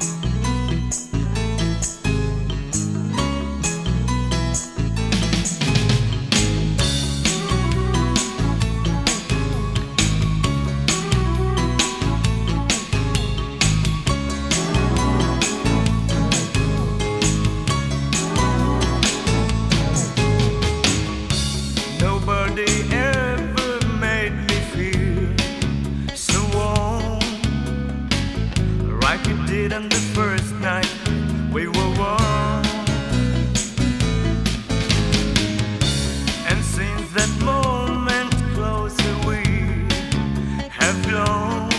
Nobody have your